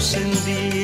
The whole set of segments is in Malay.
encendí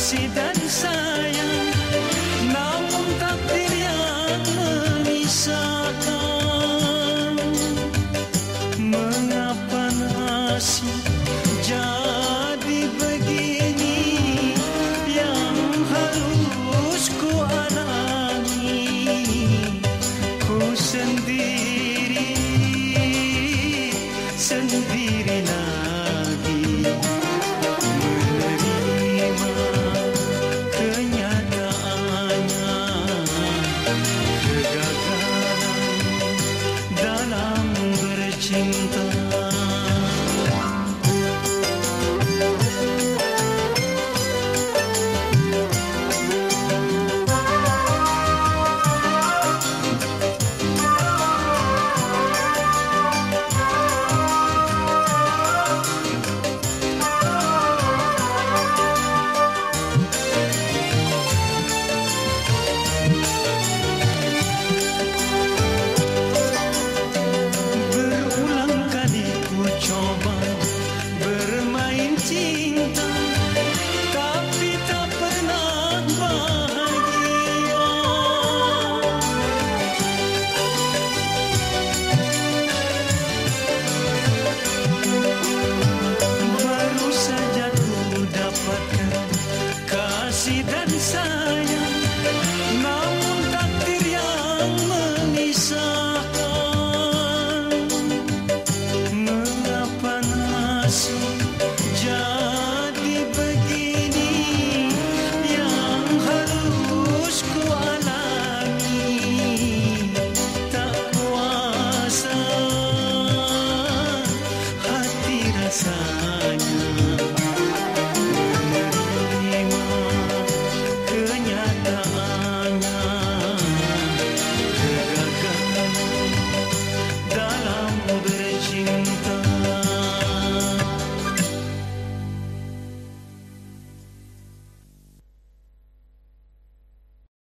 kasih dan sayang dalam bercinta Brasil.